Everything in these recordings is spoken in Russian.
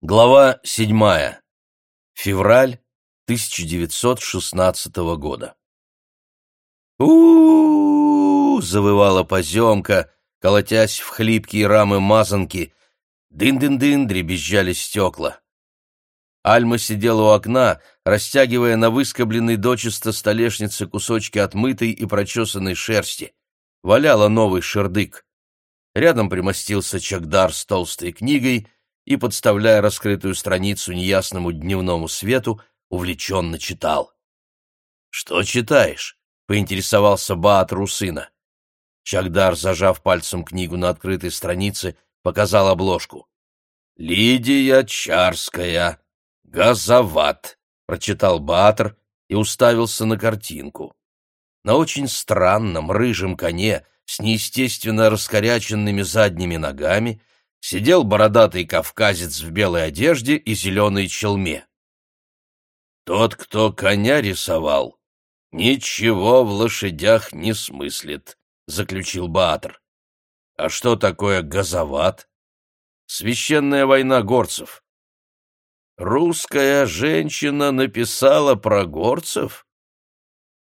Глава седьмая. Февраль 1916 года. у, завывала поземка, колотясь в хлипкие рамы мазанки. Дын-дын-дын дребезжали стекла. Альма сидела у окна, растягивая на выскобленной дочисто столешнице кусочки отмытой и прочесанной шерсти. Валяла новый шердык. Рядом примостился Чагдар с толстой книгой — и, подставляя раскрытую страницу неясному дневному свету, увлеченно читал. «Что читаешь?» — поинтересовался Баатру сына. Чагдар, зажав пальцем книгу на открытой странице, показал обложку. «Лидия Чарская. Газоват», — прочитал Баатр и уставился на картинку. На очень странном рыжем коне с неестественно раскоряченными задними ногами сидел бородатый кавказец в белой одежде и зеленой челме. Тот, кто коня рисовал, ничего в лошадях не смыслит, заключил Баатр. А что такое газоват? Священная война горцев. Русская женщина написала про горцев?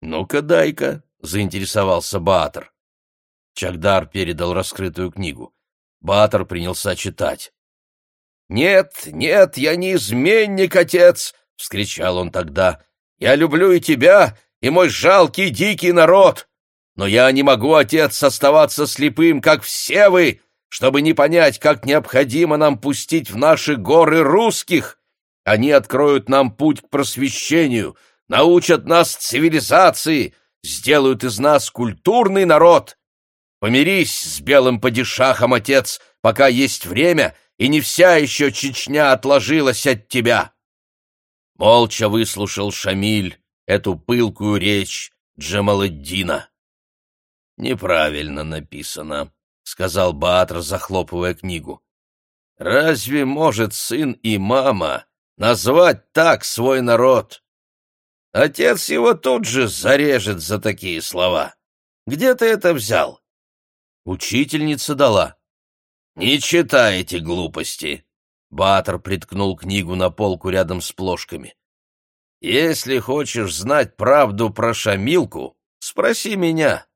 Ну-ка, дай-ка, заинтересовался Баатр. Чагдар передал раскрытую книгу. Батор принялся читать. «Нет, нет, я не изменник, отец!» — вскричал он тогда. «Я люблю и тебя, и мой жалкий дикий народ! Но я не могу, отец, оставаться слепым, как все вы, чтобы не понять, как необходимо нам пустить в наши горы русских. Они откроют нам путь к просвещению, научат нас цивилизации, сделают из нас культурный народ. Помирись с белым падишахом, отец, пока есть время, и не вся еще Чечня отложилась от тебя. Молча выслушал Шамиль эту пылкую речь Джамаладдина. «Неправильно написано», — сказал Баатр, захлопывая книгу. «Разве может сын и мама назвать так свой народ? Отец его тут же зарежет за такие слова. Где ты это взял?» Учительница дала. «Не читай эти глупости!» Батор приткнул книгу на полку рядом с плошками. «Если хочешь знать правду про Шамилку, спроси меня.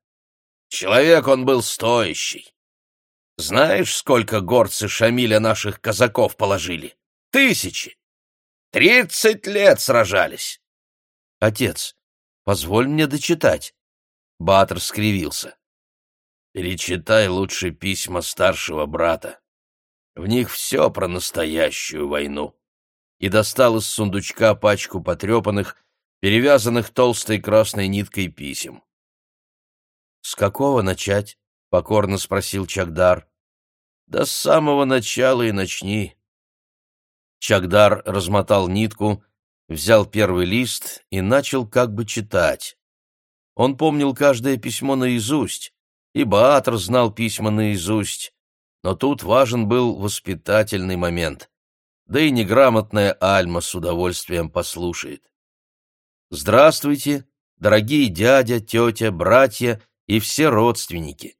Человек он был стоящий. Знаешь, сколько горцы Шамиля наших казаков положили? Тысячи! Тридцать лет сражались!» «Отец, позволь мне дочитать!» Батор скривился. Перечитай лучше письма старшего брата. В них все про настоящую войну. И достал из сундучка пачку потрепанных, перевязанных толстой красной ниткой писем. «С какого начать?» — покорно спросил Чагдар. «Да с самого начала и начни». Чагдар размотал нитку, взял первый лист и начал как бы читать. Он помнил каждое письмо наизусть, и Баатр знал письма наизусть, но тут важен был воспитательный момент. Да и неграмотная Альма с удовольствием послушает. «Здравствуйте, дорогие дядя, тетя, братья и все родственники.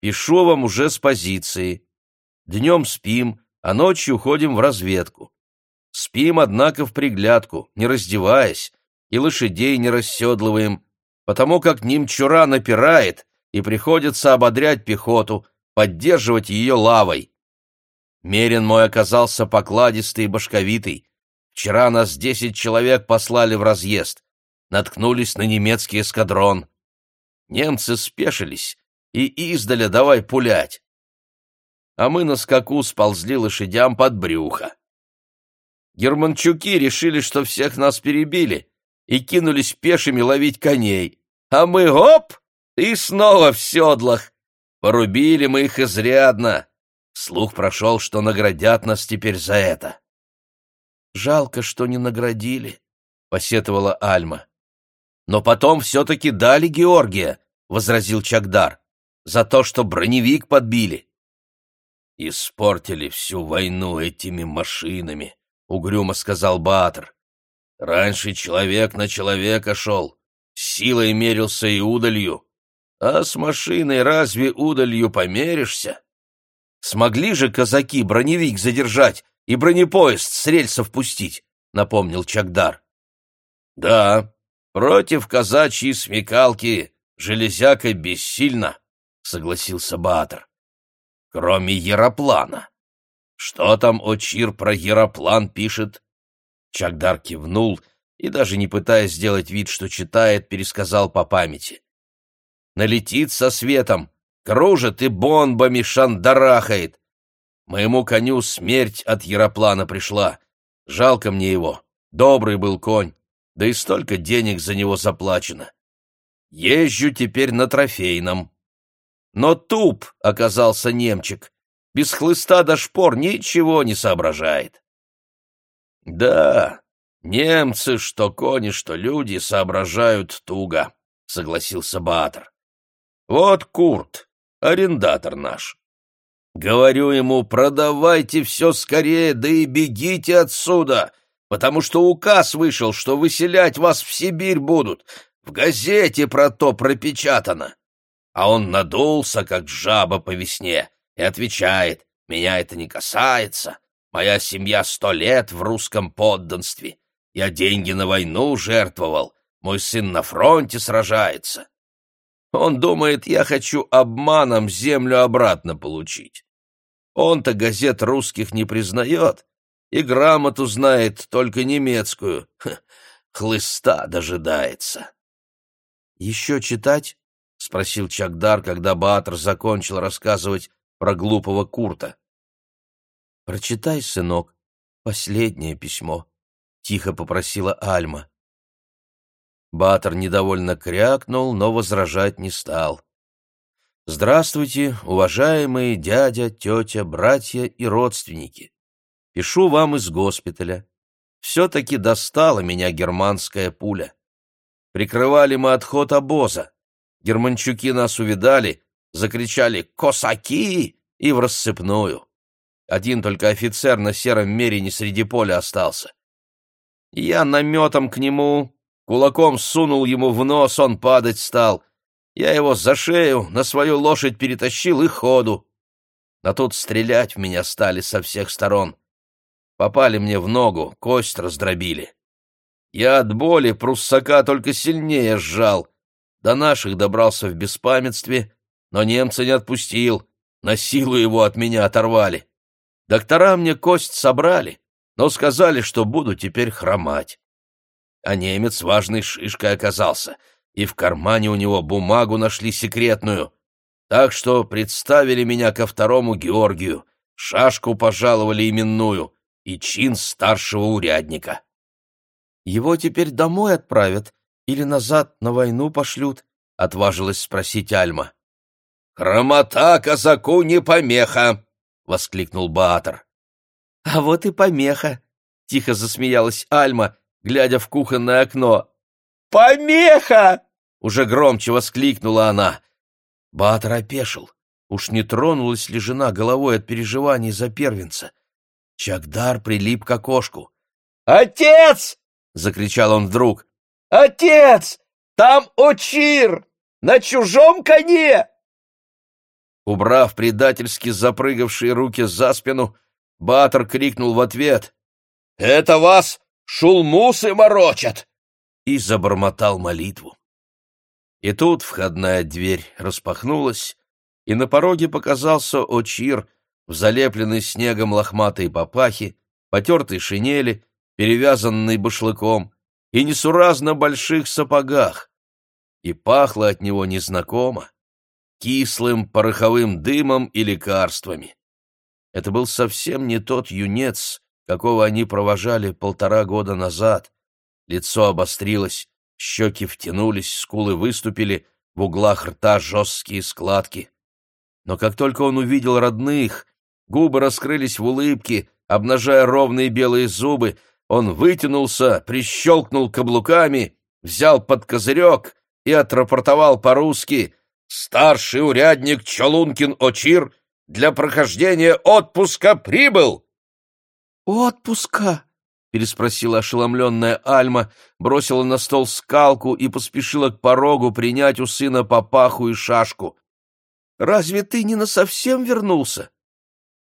Пишу вам уже с позиции. Днем спим, а ночью ходим в разведку. Спим, однако, в приглядку, не раздеваясь, и лошадей не расседлываем, потому как немчура напирает, и приходится ободрять пехоту, поддерживать ее лавой. Мерин мой оказался покладистый и башковитый. Вчера нас десять человек послали в разъезд. Наткнулись на немецкий эскадрон. Немцы спешились и издаля давай пулять. А мы на скаку сползли лошадям под брюхо. Германчуки решили, что всех нас перебили, и кинулись пешими ловить коней. А мы, оп, и снова в седлах. Порубили мы их изрядно. Слух прошел, что наградят нас теперь за это. Жалко, что не наградили, — посетовала Альма. Но потом все-таки дали Георгия, — возразил Чагдар, — за то, что броневик подбили. Испортили всю войну этими машинами, — угрюмо сказал Баатр. Раньше человек на человека шел, силой мерился и удалью. А с машиной разве удалью померишься? Смогли же казаки броневик задержать, и бронепоезд с рельсов пустить, — напомнил Чагдар. — Да, против казачьей смекалки железяка бессильна, — согласился Баатр. — Кроме Яроплана. Что там Очир про Яроплан пишет? Чагдар кивнул и, даже не пытаясь сделать вид, что читает, пересказал по памяти. Налетит со светом, кружит и бомбами шандарахает. Моему коню смерть от Яроплана пришла. Жалко мне его. Добрый был конь, да и столько денег за него заплачено. Езжу теперь на трофейном. Но туп оказался немчик. Без хлыста до шпор ничего не соображает. Да, немцы, что кони, что люди, соображают туго, согласился Баатр. Вот Курт, арендатор наш. Говорю ему, продавайте все скорее, да и бегите отсюда, потому что указ вышел, что выселять вас в Сибирь будут. В газете про то пропечатано. А он надулся, как жаба по весне, и отвечает, меня это не касается. Моя семья сто лет в русском подданстве. Я деньги на войну жертвовал. Мой сын на фронте сражается. Он думает, я хочу обманом землю обратно получить. Он-то газет русских не признает и грамоту знает только немецкую. Ха, хлыста дожидается. — Еще читать? — спросил Чагдар, когда Баатр закончил рассказывать про глупого Курта. — Прочитай, сынок, последнее письмо, — тихо попросила Альма. Батор недовольно крякнул, но возражать не стал. «Здравствуйте, уважаемые дядя, тетя, братья и родственники. Пишу вам из госпиталя. Все-таки достала меня германская пуля. Прикрывали мы отход обоза. Германчуки нас увидали, закричали «Косаки!» и в рассыпную. Один только офицер на сером мерине среди поля остался. Я наметом к нему, Кулаком сунул ему в нос, он падать стал. Я его за шею на свою лошадь перетащил и ходу. А тут стрелять в меня стали со всех сторон. Попали мне в ногу, кость раздробили. Я от боли пруссака только сильнее сжал. До наших добрался в беспамятстве, но немца не отпустил. На силу его от меня оторвали. Доктора мне кость собрали, но сказали, что буду теперь хромать а немец важной шишкой оказался, и в кармане у него бумагу нашли секретную. Так что представили меня ко второму Георгию, шашку пожаловали именную и чин старшего урядника. «Его теперь домой отправят или назад на войну пошлют?» — отважилась спросить Альма. «Хромота казаку не помеха!» — воскликнул Баатр. «А вот и помеха!» — тихо засмеялась Альма глядя в кухонное окно. «Помеха!» — уже громче воскликнула она. Баатр опешил. Уж не тронулась ли жена головой от переживаний за первенца? Чагдар прилип к окошку. «Отец!» — закричал он вдруг. «Отец! Там Очир! На чужом коне!» Убрав предательски запрыгавшие руки за спину, Батор крикнул в ответ. «Это вас шулмусы морочат!» и забормотал молитву. И тут входная дверь распахнулась, и на пороге показался Очир в залепленной снегом лохматой папахе, потертой шинели, перевязанной башлыком, и несуразно больших сапогах. И пахло от него незнакомо, кислым пороховым дымом и лекарствами. Это был совсем не тот юнец, какого они провожали полтора года назад. Лицо обострилось, щеки втянулись, скулы выступили, в углах рта жесткие складки. Но как только он увидел родных, губы раскрылись в улыбке, обнажая ровные белые зубы, он вытянулся, прищелкнул каблуками, взял под козырек и отрапортовал по-русски «Старший урядник Чолункин Очир для прохождения отпуска прибыл!» «Отпуска?» — переспросила ошеломленная Альма, бросила на стол скалку и поспешила к порогу принять у сына папаху и шашку. «Разве ты не насовсем вернулся?»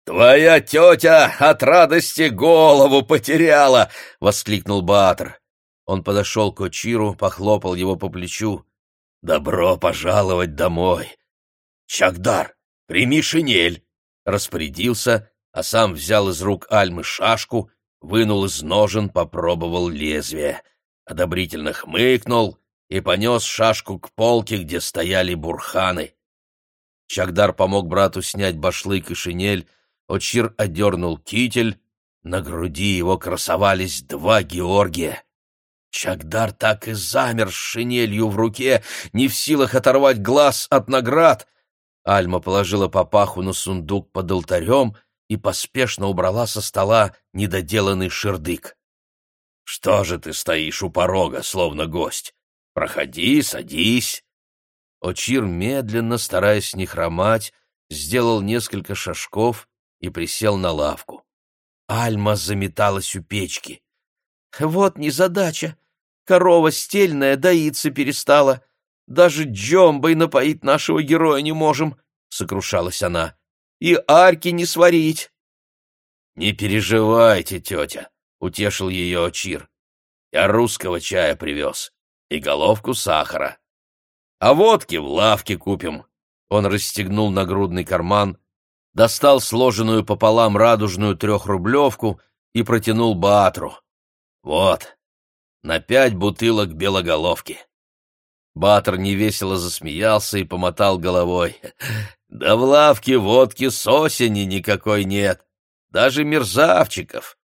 Твоя тетя от радости голову потеряла! — воскликнул Баатр. Он подошел к Очиру, похлопал его по плечу. «Добро пожаловать домой!» «Чагдар, прими шинель!» Распорядился, а сам взял из рук Альмы шашку, вынул из ножен, попробовал лезвие. Одобрительно хмыкнул и понес шашку к полке, где стояли бурханы. Чагдар помог брату снять башлык и шинель, Очир одернул китель, на груди его красовались два Георгия. Чагдар так и замер с шинелью в руке, не в силах оторвать глаз от наград. Альма положила папаху на сундук под алтарем и поспешно убрала со стола недоделанный шердык. — Что же ты стоишь у порога, словно гость? Проходи, садись. Очир медленно, стараясь не хромать, сделал несколько шажков и присел на лавку. Альма заметалась у печки. «Вот незадача. Корова стельная доиться перестала. Даже джомбой напоить нашего героя не можем», — сокрушалась она. «И арки не сварить». «Не переживайте, тетя», — утешил ее Очир. «Я русского чая привез и головку сахара. А водки в лавке купим». Он расстегнул нагрудный карман, достал сложенную пополам радужную трехрублевку и протянул Баатру. «Вот, на пять бутылок белоголовки. Батор невесело засмеялся и помотал головой. Да в лавке водки с осени никакой нет, даже мерзавчиков.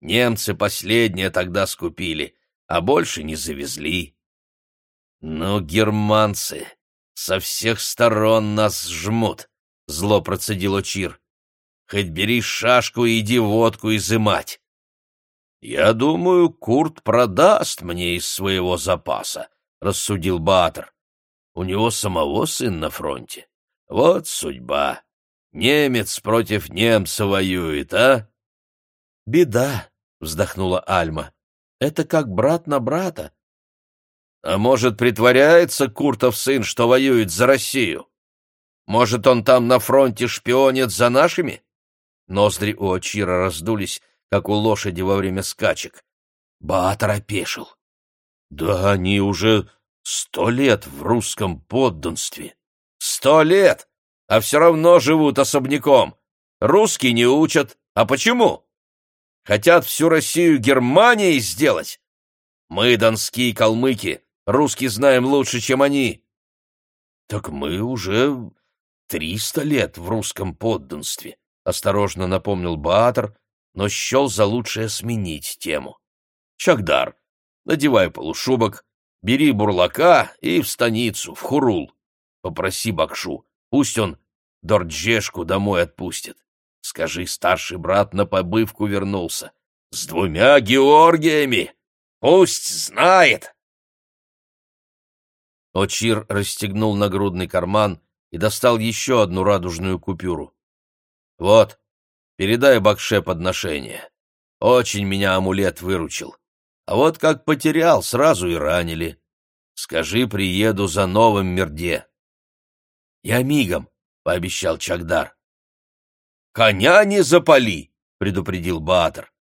Немцы последнее тогда скупили, а больше не завезли. Ну, германцы, со всех сторон нас жмут, — зло процедил Очир. Хоть бери шашку и иди водку изымать. «Я думаю, Курт продаст мне из своего запаса», — рассудил Баатр. «У него самого сын на фронте. Вот судьба. Немец против немца воюет, а?» «Беда», — вздохнула Альма. «Это как брат на брата». «А может, притворяется Куртов сын, что воюет за Россию? Может, он там на фронте шпионит за нашими?» Ноздри у Очира раздулись, как у лошади во время скачек. Баатар опешил. Да они уже сто лет в русском подданстве. Сто лет, а все равно живут особняком. Русские не учат. А почему? Хотят всю Россию Германией сделать? Мы, донские калмыки, русские знаем лучше, чем они. Так мы уже триста лет в русском подданстве, — осторожно напомнил Баатр, но счел за лучшее сменить тему. «Чагдар, надевай полушубок, бери бурлака и в станицу, в Хурул. Попроси Бакшу, пусть он Дорджешку домой отпустит. Скажи, старший брат на побывку вернулся. С двумя Георгиями! Пусть знает!» Очир расстегнул нагрудный карман и достал еще одну радужную купюру. «Вот, Передай Бакше подношение. Очень меня амулет выручил. А вот как потерял, сразу и ранили. Скажи, приеду за новым мерде. Я мигом, — пообещал Чагдар. «Коня не запали!» — предупредил Баатр.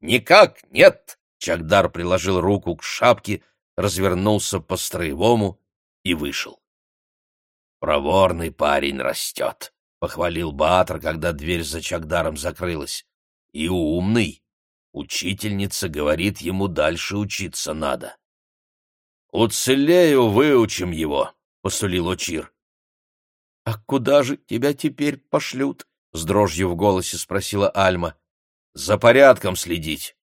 «Никак нет!» — Чагдар приложил руку к шапке, развернулся по-строевому и вышел. «Проворный парень растет», похвалил Баатр, когда дверь за Чагдаром закрылась. И умный. Учительница говорит, ему дальше учиться надо. «Уцелею, выучим его», — посулил Очир. «А куда же тебя теперь пошлют?» — с дрожью в голосе спросила Альма. «За порядком следить.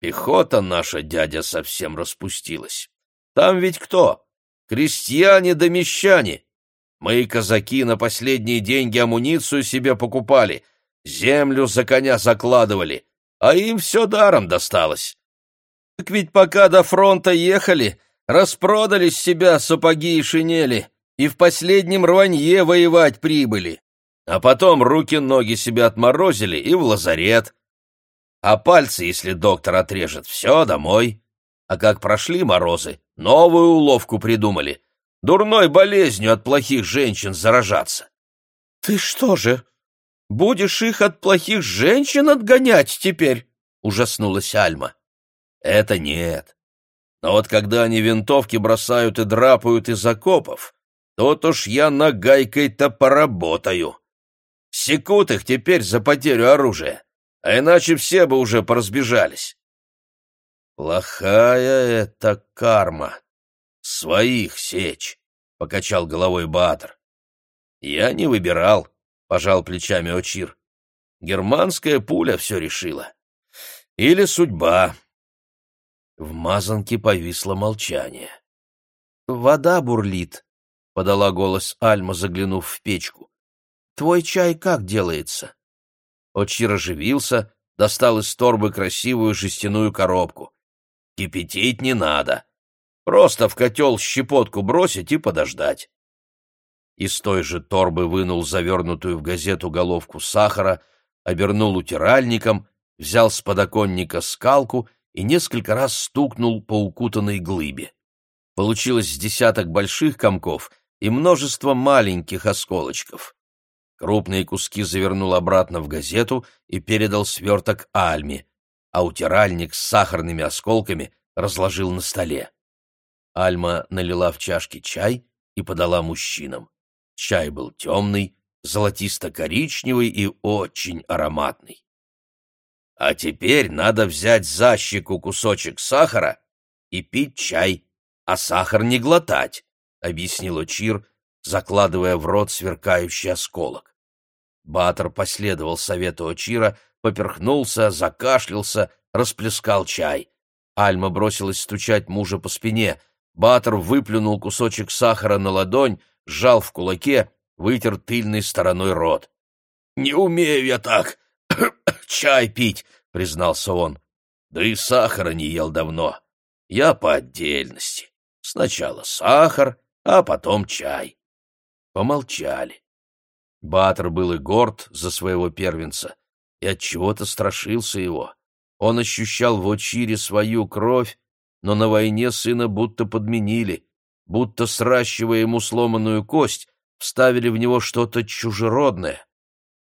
Пехота наша, дядя, совсем распустилась. Там ведь кто? Крестьяне да мещане. Мои казаки на последние деньги амуницию себе покупали, землю за коня закладывали, а им все даром досталось. Так ведь пока до фронта ехали, распродали с себя сапоги и шинели, и в последнем рванье воевать прибыли. А потом руки-ноги себе отморозили и в лазарет. А пальцы, если доктор отрежет, все, домой. А как прошли морозы, новую уловку придумали — дурной болезнью от плохих женщин заражаться. — Ты что же, будешь их от плохих женщин отгонять теперь?» — ужаснулась Альма. «Это нет. Но вот когда они винтовки бросают и драпают из окопов, то уж я нагайкой-то поработаю. Секут их теперь за потерю оружия, а иначе все бы уже поразбежались». «Плохая это карма. Своих сечь», — покачал головой Баатр. «Я не выбирал», — пожал плечами Очир. «Германская пуля все решила. Или судьба». В мазанке повисло молчание. «Вода бурлит», — подала голос Альма, заглянув в печку. «Твой чай как делается?» Очир оживился, достал из торбы красивую жестяную коробку. Кипятить не надо. Просто в котел щепотку бросить и подождать. Из той же торбы вынул завернутую в газету головку сахара, обернул утиральником, взял с подоконника скалку и несколько раз стукнул по укутанной глыбе. Получилось десяток больших комков и множество маленьких осколочков. Крупные куски завернул обратно в газету и передал сверток Альме а утиральник с сахарными осколками разложил на столе. Альма налила в чашки чай и подала мужчинам. Чай был темный, золотисто-коричневый и очень ароматный. А теперь надо взять за щеку кусочек сахара и пить чай, а сахар не глотать, — объяснил Чир, закладывая в рот сверкающий осколок. Батор последовал совету Очира поперхнулся, закашлялся, расплескал чай. Альма бросилась стучать мужа по спине. Батор выплюнул кусочек сахара на ладонь, сжал в кулаке, вытер тыльной стороной рот. «Не умею я так чай пить», — признался он. «Да и сахара не ел давно. Я по отдельности. Сначала сахар, а потом чай». Помолчали. Батор был и горд за своего первенца и от чего то страшился его. Он ощущал в Очире свою кровь, но на войне сына будто подменили, будто, сращивая ему сломанную кость, вставили в него что-то чужеродное.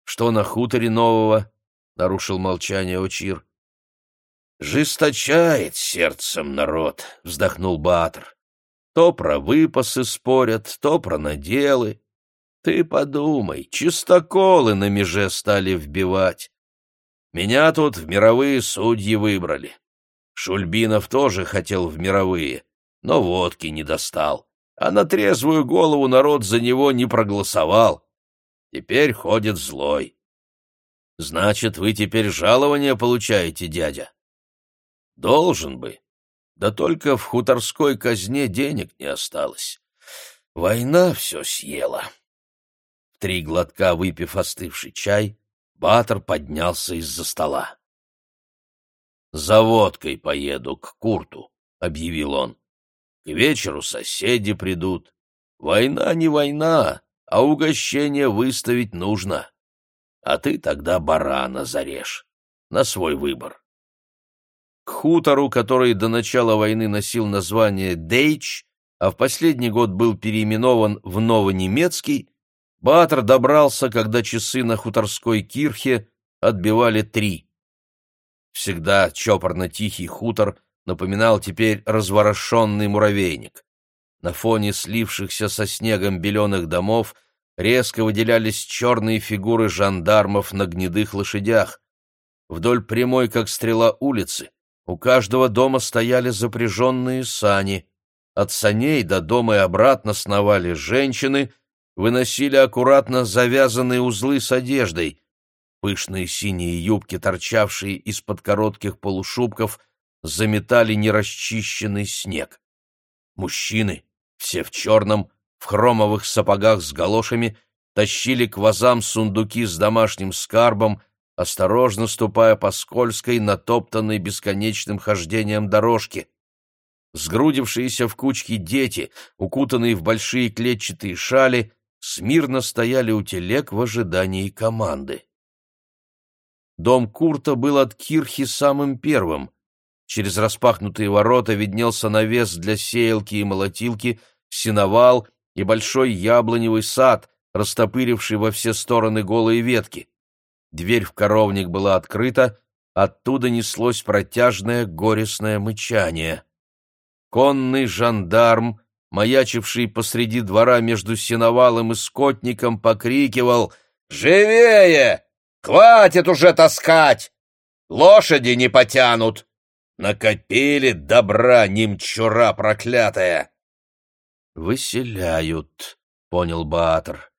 «Что на хуторе нового?» — нарушил молчание Очир. «Жесточает сердцем народ», — вздохнул Баатр. «То про выпасы спорят, то про наделы. Ты подумай, чистоколы на меже стали вбивать. Меня тут в мировые судьи выбрали. Шульбинов тоже хотел в мировые, но водки не достал. А на трезвую голову народ за него не проголосовал. Теперь ходит злой. Значит, вы теперь жалование получаете, дядя? Должен бы. Да только в хуторской казне денег не осталось. Война все съела. Три глотка выпив остывший чай, Батор поднялся из-за стола. «За водкой поеду к Курту», — объявил он. «К вечеру соседи придут. Война не война, а угощение выставить нужно. А ты тогда барана зарежь. На свой выбор». К хутору, который до начала войны носил название Дейч, а в последний год был переименован в Новонемецкий, Баатр добрался, когда часы на хуторской кирхе отбивали три. Всегда чопорно-тихий хутор напоминал теперь разворошенный муравейник. На фоне слившихся со снегом беленых домов резко выделялись черные фигуры жандармов на гнедых лошадях. Вдоль прямой, как стрела улицы, у каждого дома стояли запряженные сани. От саней до дома и обратно сновали женщины — выносили аккуратно завязанные узлы с одеждой. Пышные синие юбки, торчавшие из-под коротких полушубков, заметали нерасчищенный снег. Мужчины, все в черном, в хромовых сапогах с галошами, тащили к вазам сундуки с домашним скарбом, осторожно ступая по скользкой, натоптанной бесконечным хождением дорожке. Сгрудившиеся в кучки дети, укутанные в большие клетчатые шали, смирно стояли у телег в ожидании команды. Дом Курта был от Кирхи самым первым. Через распахнутые ворота виднелся навес для сеялки и молотилки, сеновал и большой яблоневый сад, растопыривший во все стороны голые ветки. Дверь в коровник была открыта, оттуда неслось протяжное горестное мычание. Конный жандарм, маячивший посреди двора между сеновалом и скотником, покрикивал «Живее! Хватит уже таскать! Лошади не потянут! Накопили добра немчура проклятая!» «Выселяют», — понял Баатр.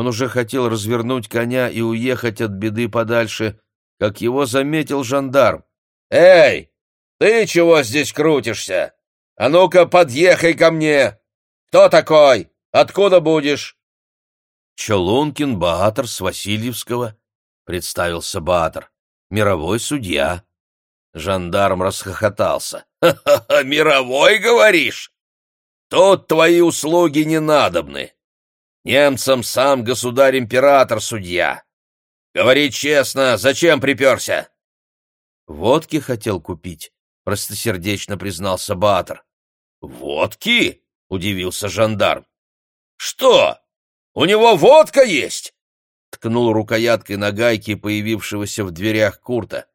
Он уже хотел развернуть коня и уехать от беды подальше, как его заметил жандарм. «Эй, ты чего здесь крутишься? А ну-ка, подъехай ко мне! Кто такой? Откуда будешь?» «Чолункин Баатр с Васильевского», — представился Баатр, — «мировой судья». Жандарм расхохотался. «Ха-ха-ха, мировой, говоришь? Тут твои услуги не надобны. Немцам сам государь-император судья. Говори честно, зачем приперся? Водки хотел купить, простосердечно признался Батор. Водки? удивился жандарм. Что? У него водка есть? ткнул рукояткой на гайке появившегося в дверях Курта.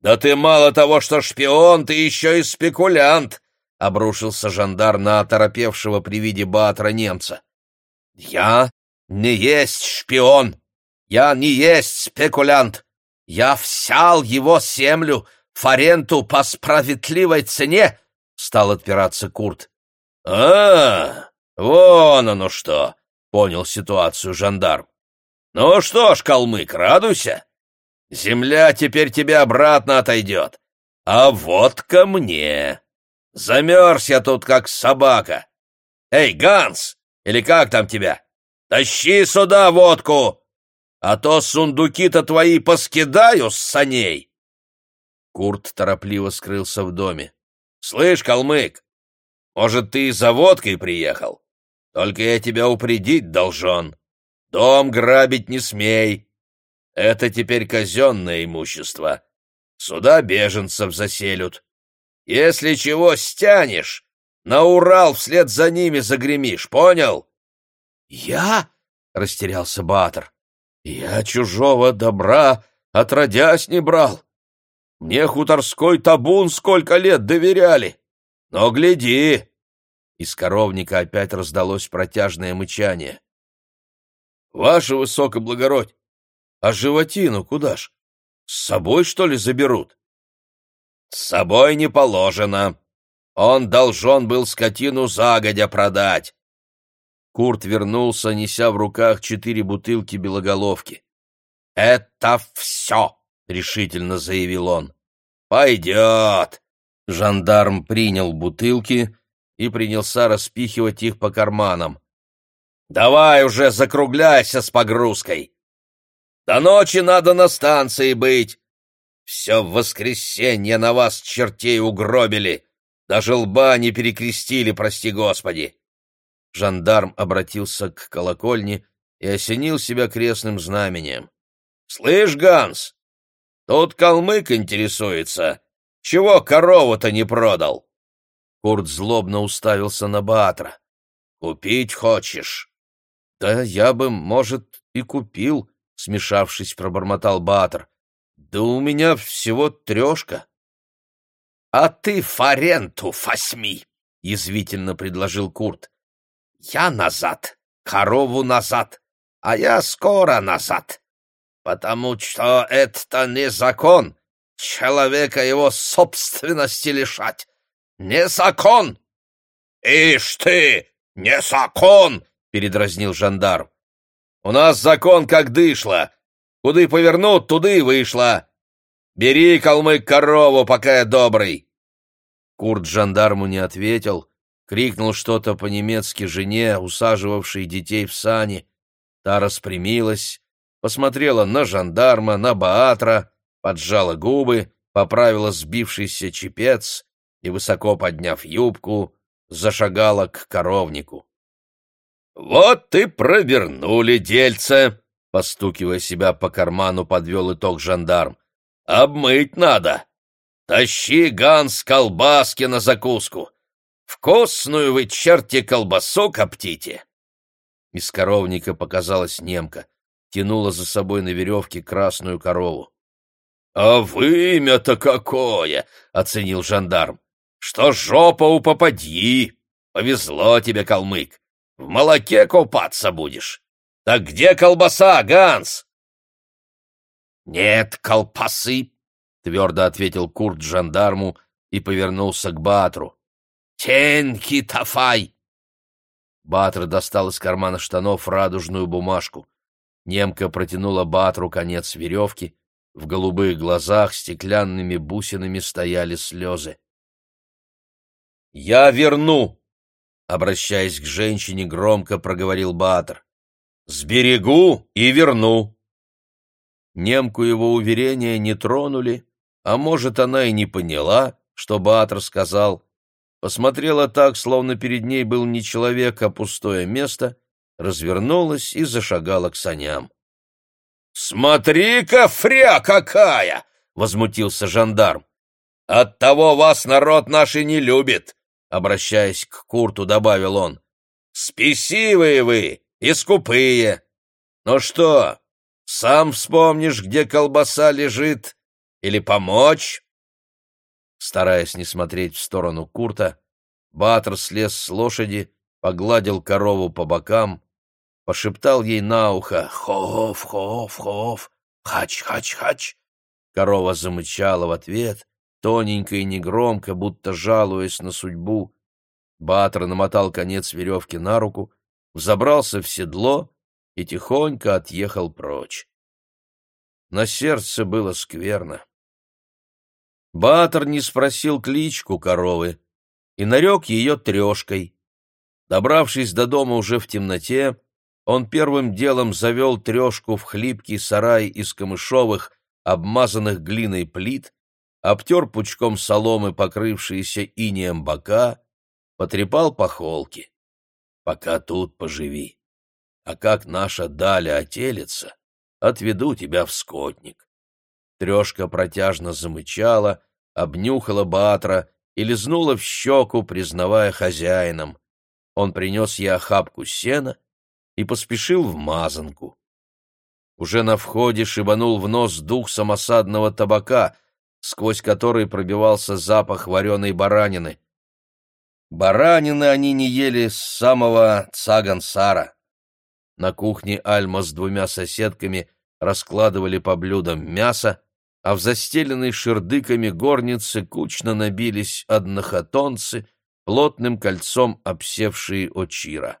«Да ты мало того, что шпион, ты еще и спекулянт!» — обрушился жандар на оторопевшего при виде Баатра немца. «Я не есть шпион, я не есть спекулянт. Я всял его землю в аренду по справедливой цене», — стал отпираться Курт. «А, вон оно что!» — понял ситуацию жандарм. «Ну что ж, калмык, радуйся. Земля теперь тебе обратно отойдет, а вот ко мне. Замерз я тут, как собака. Эй, Ганс, или как там тебя? Тащи сюда водку, а то сундуки-то твои поскидаю с саней!» Курт торопливо скрылся в доме. «Слышь, калмык, может, ты за водкой приехал? Только я тебя упредить должен. Дом грабить не смей. Это теперь казенное имущество. Сюда беженцев заселют. Если чего стянешь, на Урал вслед за ними загремишь, понял? Я? растерялся Батор. Я чужого добра отродясь не брал. Мне хуторской табун сколько лет доверяли. Но гляди! Из коровника опять раздалось протяжное мычание. Ваше высокоблагородь, а животину куда ж? С собой, что ли, заберут? С собой не положено, он должен был скотину загодя продать. Курт вернулся, неся в руках четыре бутылки белоголовки. «Это все!» — решительно заявил он. «Пойдет!» Жандарм принял бутылки и принялся распихивать их по карманам. «Давай уже закругляйся с погрузкой! До ночи надо на станции быть! Все в воскресенье на вас чертей угробили! Даже лба не перекрестили, прости господи!» Жандарм обратился к колокольне и осенил себя крестным знамением. «Слышь, Ганс, тут калмык интересуется. Чего корову-то не продал?» Курт злобно уставился на Баатра. «Купить хочешь?» «Да я бы, может, и купил», — смешавшись, пробормотал Баатр. «Да у меня всего трешка». «А ты фаренту фасьми!» — язвительно предложил Курт. «Я назад, корову назад, а я скоро назад, потому что это не закон, человека его собственности лишать. Не закон!» «Ишь ты, не закон!» — передразнил жандарм. «У нас закон как дышло. Куды повернут, туды и вышло. Бери, калмык, корову, пока я добрый. Курт жандарму не ответил, крикнул что-то по-немецки жене, усаживавшей детей в сани. Та распрямилась, посмотрела на жандарма, на Баатра, поджала губы, поправила сбившийся чепец и, высоко подняв юбку, зашагала к коровнику. «Вот ты провернули дельце!» Постукивая себя по карману, подвел итог жандарм. «Обмыть надо!» Тащи, Ганс, колбаски на закуску. Вкусную вы, черти, колбасу коптите. Из коровника показалась немка. тянула за собой на веревке красную корову. — А вымя-то какое! — оценил жандарм. — Что жопа у попадьи! Повезло тебе, калмык! В молоке купаться будешь! Так где колбаса, Ганс? — Нет колбасы! — твердо ответил Курт жандарму и повернулся к Батру. — Тенки тафай! Батр достал из кармана штанов радужную бумажку. Немка протянула Батру конец веревки. В голубых глазах стеклянными бусинами стояли слезы. «Я верну!» — обращаясь к женщине, громко проговорил Батр. «Сберегу и верну!» Немку его уверения не тронули, а может, она и не поняла, что Батр сказал. Посмотрела так, словно перед ней был не человек, а пустое место, развернулась и зашагала к саням. «Смотри-ка, фря какая!» — возмутился жандарм. «Оттого вас народ наш и не любит!» — обращаясь к Курту, добавил он. «Спесивые вы и скупые! Ну что, сам вспомнишь, где колбаса лежит? Или помочь?» Стараясь не смотреть в сторону Курта, Батр слез с лошади, погладил корову по бокам, пошептал ей на ухо «Хов, хов, хов, хач, хач, хач». Корова замычала в ответ, тоненько и негромко, будто жалуясь на судьбу. Батр намотал конец веревки на руку, взобрался в седло и тихонько отъехал прочь. На сердце было скверно. Батр не спросил кличку коровы и нарек ее трешкой. Добравшись до дома уже в темноте, он первым делом завел трешку в хлипкий сарай из камышовых, обмазанных глиной плит, обтер пучком соломы, покрывшиеся инеем бока, потрепал по холке. «Пока тут поживи. А как наша Даля отелится, отведу тебя в скотник». Трешка протяжно замычала, обнюхала Батра и лизнула в щеку, признавая хозяином. Он принес ей охапку сена и поспешил в мазанку. Уже на входе шибанул в нос дух самосадного табака, сквозь который пробивался запах вареной баранины. Баранины они не ели с самого Цагансара. На кухне Альма с двумя соседками раскладывали по блюдам мясо, а в застеленной шердыками горнице кучно набились однохотонцы, плотным кольцом обсевшие очира.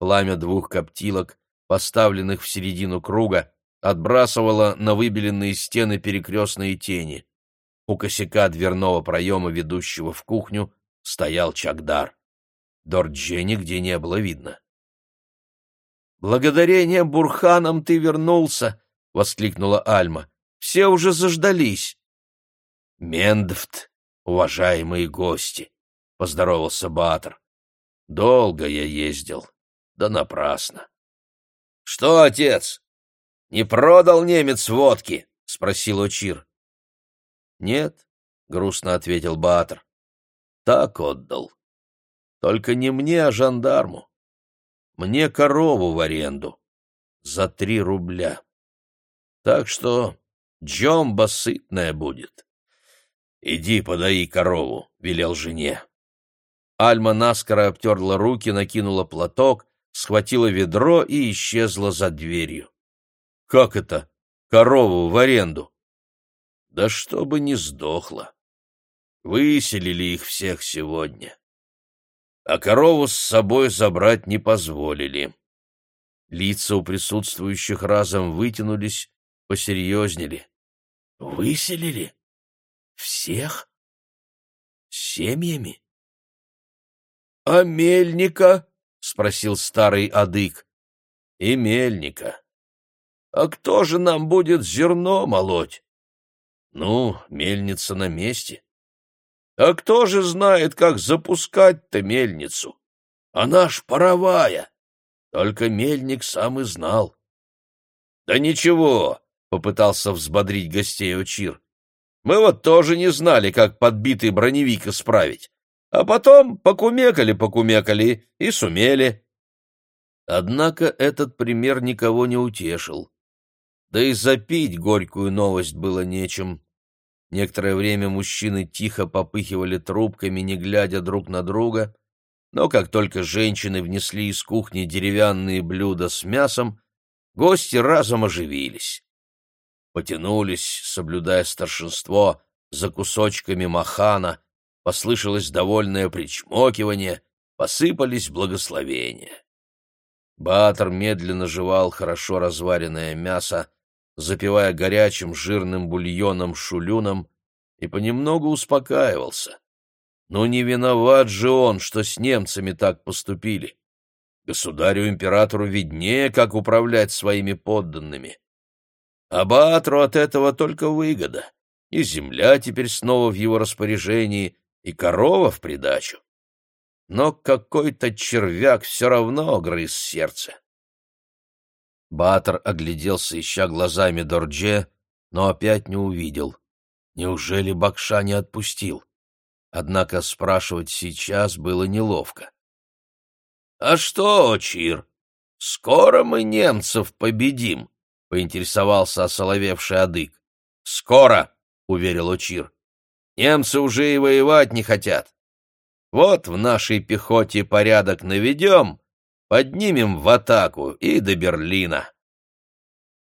Пламя двух коптилок, поставленных в середину круга, отбрасывало на выбеленные стены перекрестные тени. У косяка дверного проема, ведущего в кухню, стоял Чагдар. Дорджи нигде не было видно. «Благодарение Бурханам ты вернулся!» — воскликнула Альма. «Все уже заждались!» «Мендфт, уважаемые гости!» — поздоровался Батор. «Долго я ездил да напрасно. — Что, отец, не продал немец водки? — спросил Очир. — Нет, — грустно ответил Баатр. — Так отдал. Только не мне, а жандарму. Мне корову в аренду. За три рубля. Так что джомба сытная будет. — Иди подай корову, — велел жене. Альма наскоро обтерла руки, накинула платок схватила ведро и исчезла за дверью. «Как это? Корову в аренду?» «Да чтобы не сдохла. Выселили их всех сегодня. А корову с собой забрать не позволили». Лица у присутствующих разом вытянулись, посерьезнели. «Выселили? Всех? Семьями?» «А мельника?» — спросил старый адык. — И мельника. — А кто же нам будет зерно молоть? — Ну, мельница на месте. — А кто же знает, как запускать-то мельницу? Она ж паровая. Только мельник сам и знал. — Да ничего, — попытался взбодрить гостей Очир. — Мы вот тоже не знали, как подбитый броневик исправить. А потом покумекали-покумекали и сумели. Однако этот пример никого не утешил. Да и запить горькую новость было нечем. Некоторое время мужчины тихо попыхивали трубками, не глядя друг на друга, но как только женщины внесли из кухни деревянные блюда с мясом, гости разом оживились. Потянулись, соблюдая старшинство, за кусочками махана, послышалось довольное причмокивание, посыпались благословения. Баатр медленно жевал хорошо разваренное мясо, запивая горячим жирным бульоном шулюном, и понемногу успокаивался. Но не виноват же он, что с немцами так поступили. Государю-императору виднее, как управлять своими подданными. А Баатру от этого только выгода. И земля теперь снова в его распоряжении, и корова в придачу. Но какой-то червяк все равно грыз сердце. Батор огляделся, ища глазами Дордже, но опять не увидел. Неужели Бакша не отпустил? Однако спрашивать сейчас было неловко. — А что, Чир, скоро мы немцев победим? — поинтересовался осоловевший адык. — Скоро, — уверил Очир. — Немцы уже и воевать не хотят. Вот в нашей пехоте порядок наведем, Поднимем в атаку и до Берлина.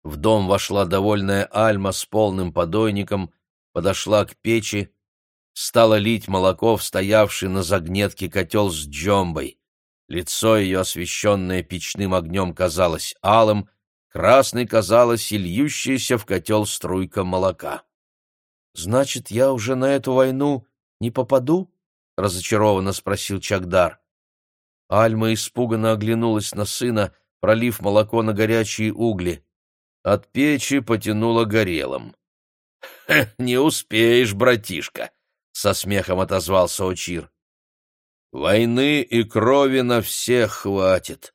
В дом вошла довольная Альма с полным подойником, подошла к печи, стала лить молоко в стоявший на загнетке котел с джомбой. Лицо ее, освещенное печным огнем, казалось алым, красной казалась и в котел струйка молока. — Значит, я уже на эту войну не попаду? — разочарованно спросил Чагдар. Альма испуганно оглянулась на сына, пролив молоко на горячие угли. От печи потянуло горелым. — Не успеешь, братишка! — со смехом отозвался Очир. — Войны и крови на всех хватит!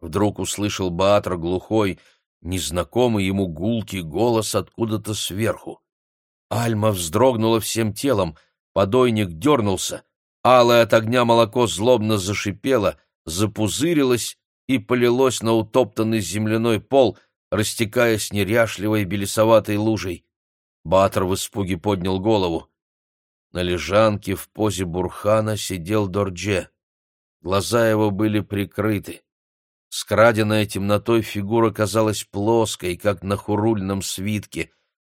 Вдруг услышал Баатр глухой, незнакомый ему гулкий голос откуда-то сверху. Альма вздрогнула всем телом, подойник дернулся, Алое от огня молоко злобно зашипело, запузырилось и полилось на утоптанный земляной пол, растекаясь неряшливой белесоватой лужей. Батор в испуге поднял голову. На лежанке в позе бурхана сидел Дордже. Глаза его были прикрыты. Скраденная темнотой фигура казалась плоской, как на хурульном свитке.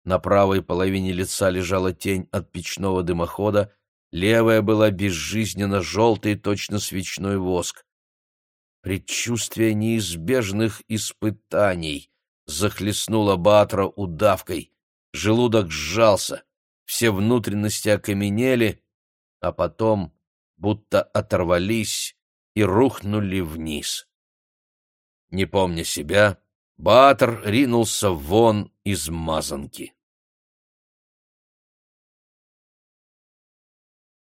На правой половине лица лежала тень от печного дымохода, левая была безжизненно желтой, точно свечной воск. Предчувствие неизбежных испытаний захлестнуло Батра удавкой, желудок сжался, все внутренности окаменели, а потом будто оторвались и рухнули вниз. Не помня себя, Батр ринулся вон из мазанки.